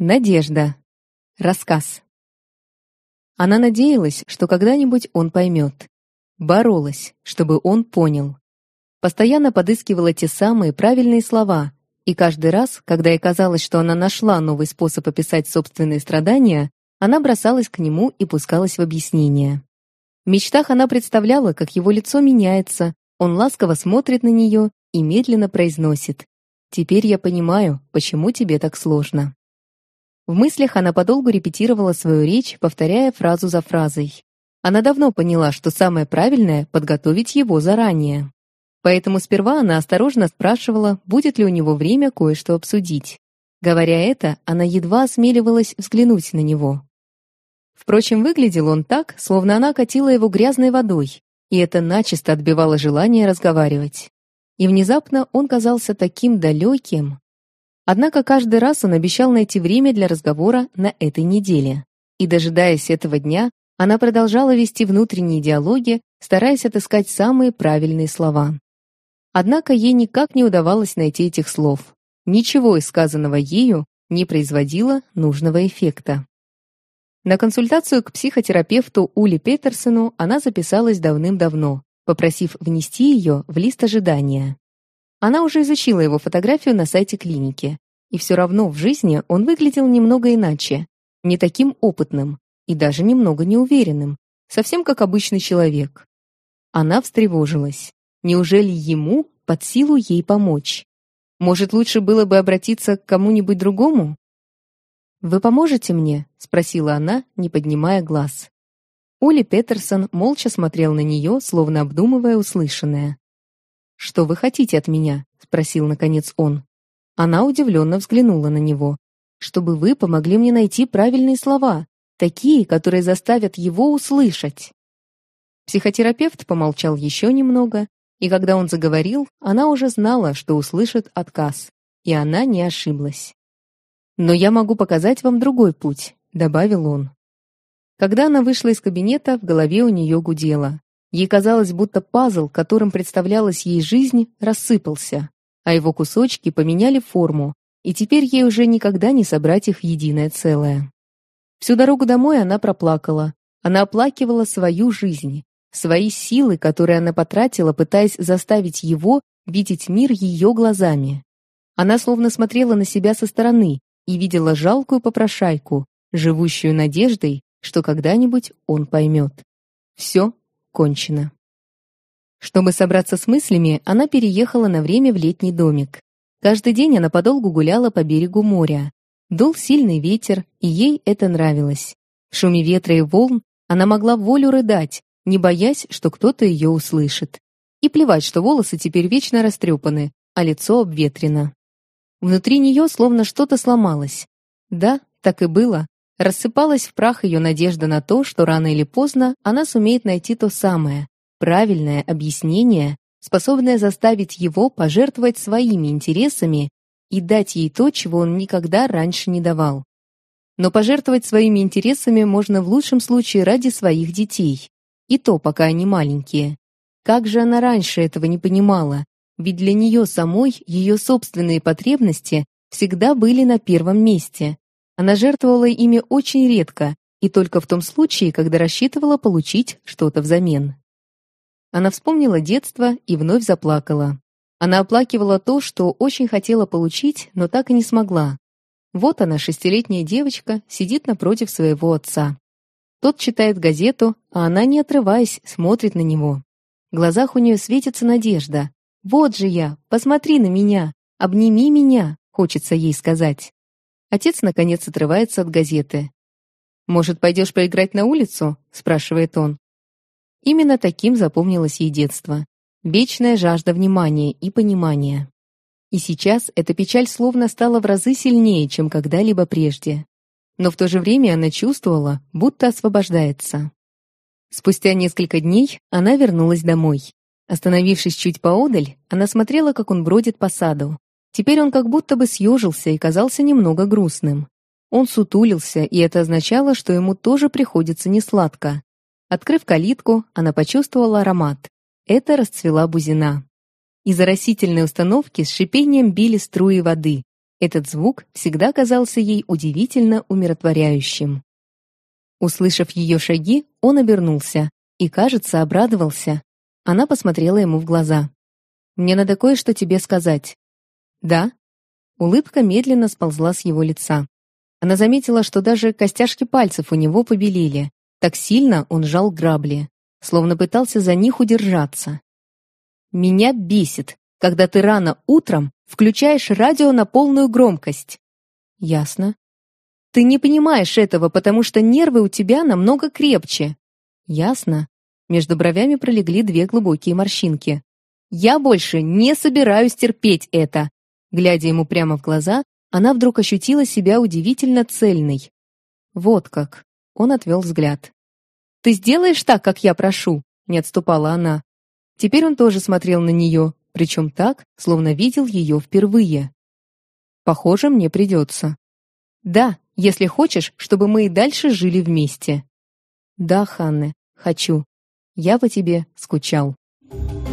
Надежда. Рассказ. Она надеялась, что когда-нибудь он поймет. Боролась, чтобы он понял. Постоянно подыскивала те самые правильные слова, и каждый раз, когда ей казалось, что она нашла новый способ описать собственные страдания, она бросалась к нему и пускалась в объяснение. В мечтах она представляла, как его лицо меняется, он ласково смотрит на нее и медленно произносит «Теперь я понимаю, почему тебе так сложно». В мыслях она подолгу репетировала свою речь, повторяя фразу за фразой. Она давно поняла, что самое правильное — подготовить его заранее. Поэтому сперва она осторожно спрашивала, будет ли у него время кое-что обсудить. Говоря это, она едва осмеливалась взглянуть на него. Впрочем, выглядел он так, словно она катила его грязной водой, и это начисто отбивало желание разговаривать. И внезапно он казался таким далеким. Однако каждый раз он обещал найти время для разговора на этой неделе. И дожидаясь этого дня, она продолжала вести внутренние диалоги, стараясь отыскать самые правильные слова. Однако ей никак не удавалось найти этих слов. Ничего из сказанного ею не производило нужного эффекта. На консультацию к психотерапевту Ули Петерсону она записалась давным-давно, попросив внести ее в лист ожидания. Она уже изучила его фотографию на сайте клиники, и все равно в жизни он выглядел немного иначе, не таким опытным и даже немного неуверенным, совсем как обычный человек. Она встревожилась. Неужели ему под силу ей помочь? Может, лучше было бы обратиться к кому-нибудь другому? «Вы поможете мне?» — спросила она, не поднимая глаз. Оли Петерсон молча смотрел на нее, словно обдумывая услышанное. «Что вы хотите от меня?» — спросил, наконец, он. Она удивленно взглянула на него. «Чтобы вы помогли мне найти правильные слова, такие, которые заставят его услышать». Психотерапевт помолчал еще немного, и когда он заговорил, она уже знала, что услышит отказ, и она не ошиблась. «Но я могу показать вам другой путь», — добавил он. Когда она вышла из кабинета, в голове у нее гудело. Ей казалось, будто пазл, которым представлялась ей жизнь, рассыпался а его кусочки поменяли форму, и теперь ей уже никогда не собрать их в единое целое. Всю дорогу домой она проплакала. Она оплакивала свою жизнь, свои силы, которые она потратила, пытаясь заставить его видеть мир ее глазами. Она словно смотрела на себя со стороны и видела жалкую попрошайку, живущую надеждой, что когда-нибудь он поймет. Все кончено. Чтобы собраться с мыслями, она переехала на время в летний домик. Каждый день она подолгу гуляла по берегу моря. Дул сильный ветер, и ей это нравилось. В шуме ветра и волн она могла волю рыдать, не боясь, что кто-то ее услышит. И плевать, что волосы теперь вечно растрепаны, а лицо обветрено. Внутри нее словно что-то сломалось. Да, так и было. Рассыпалась в прах ее надежда на то, что рано или поздно она сумеет найти то самое, правильное объяснение, способное заставить его пожертвовать своими интересами и дать ей то, чего он никогда раньше не давал. Но пожертвовать своими интересами можно в лучшем случае ради своих детей, и то, пока они маленькие. Как же она раньше этого не понимала, ведь для нее самой ее собственные потребности всегда были на первом месте. Она жертвовала ими очень редко и только в том случае, когда рассчитывала получить что-то взамен. Она вспомнила детство и вновь заплакала. Она оплакивала то, что очень хотела получить, но так и не смогла. Вот она, шестилетняя девочка, сидит напротив своего отца. Тот читает газету, а она, не отрываясь, смотрит на него. В глазах у нее светится надежда. «Вот же я! Посмотри на меня! Обними меня!» — хочется ей сказать. Отец, наконец, отрывается от газеты. «Может, пойдешь поиграть на улицу?» — спрашивает он. Именно таким запомнилось ей детство. Вечная жажда внимания и понимания. И сейчас эта печаль словно стала в разы сильнее, чем когда-либо прежде. Но в то же время она чувствовала, будто освобождается. Спустя несколько дней она вернулась домой. Остановившись чуть поодаль, она смотрела, как он бродит по саду. Теперь он как будто бы съежился и казался немного грустным. Он сутулился, и это означало, что ему тоже приходится несладко. Открыв калитку, она почувствовала аромат. Это расцвела бузина. Из оросительной установки с шипением били струи воды. Этот звук всегда казался ей удивительно умиротворяющим. Услышав ее шаги, он обернулся и, кажется, обрадовался. Она посмотрела ему в глаза. «Мне надо кое-что тебе сказать». «Да?» Улыбка медленно сползла с его лица. Она заметила, что даже костяшки пальцев у него побелели. Так сильно он жал грабли, словно пытался за них удержаться. «Меня бесит, когда ты рано утром включаешь радио на полную громкость». «Ясно». «Ты не понимаешь этого, потому что нервы у тебя намного крепче». «Ясно». Между бровями пролегли две глубокие морщинки. «Я больше не собираюсь терпеть это!» Глядя ему прямо в глаза, она вдруг ощутила себя удивительно цельной. «Вот как!» Он отвел взгляд. «Ты сделаешь так, как я прошу?» — не отступала она. Теперь он тоже смотрел на нее, причем так, словно видел ее впервые. «Похоже, мне придется». «Да, если хочешь, чтобы мы и дальше жили вместе». «Да, Ханне, хочу. Я по тебе скучал». Thank you.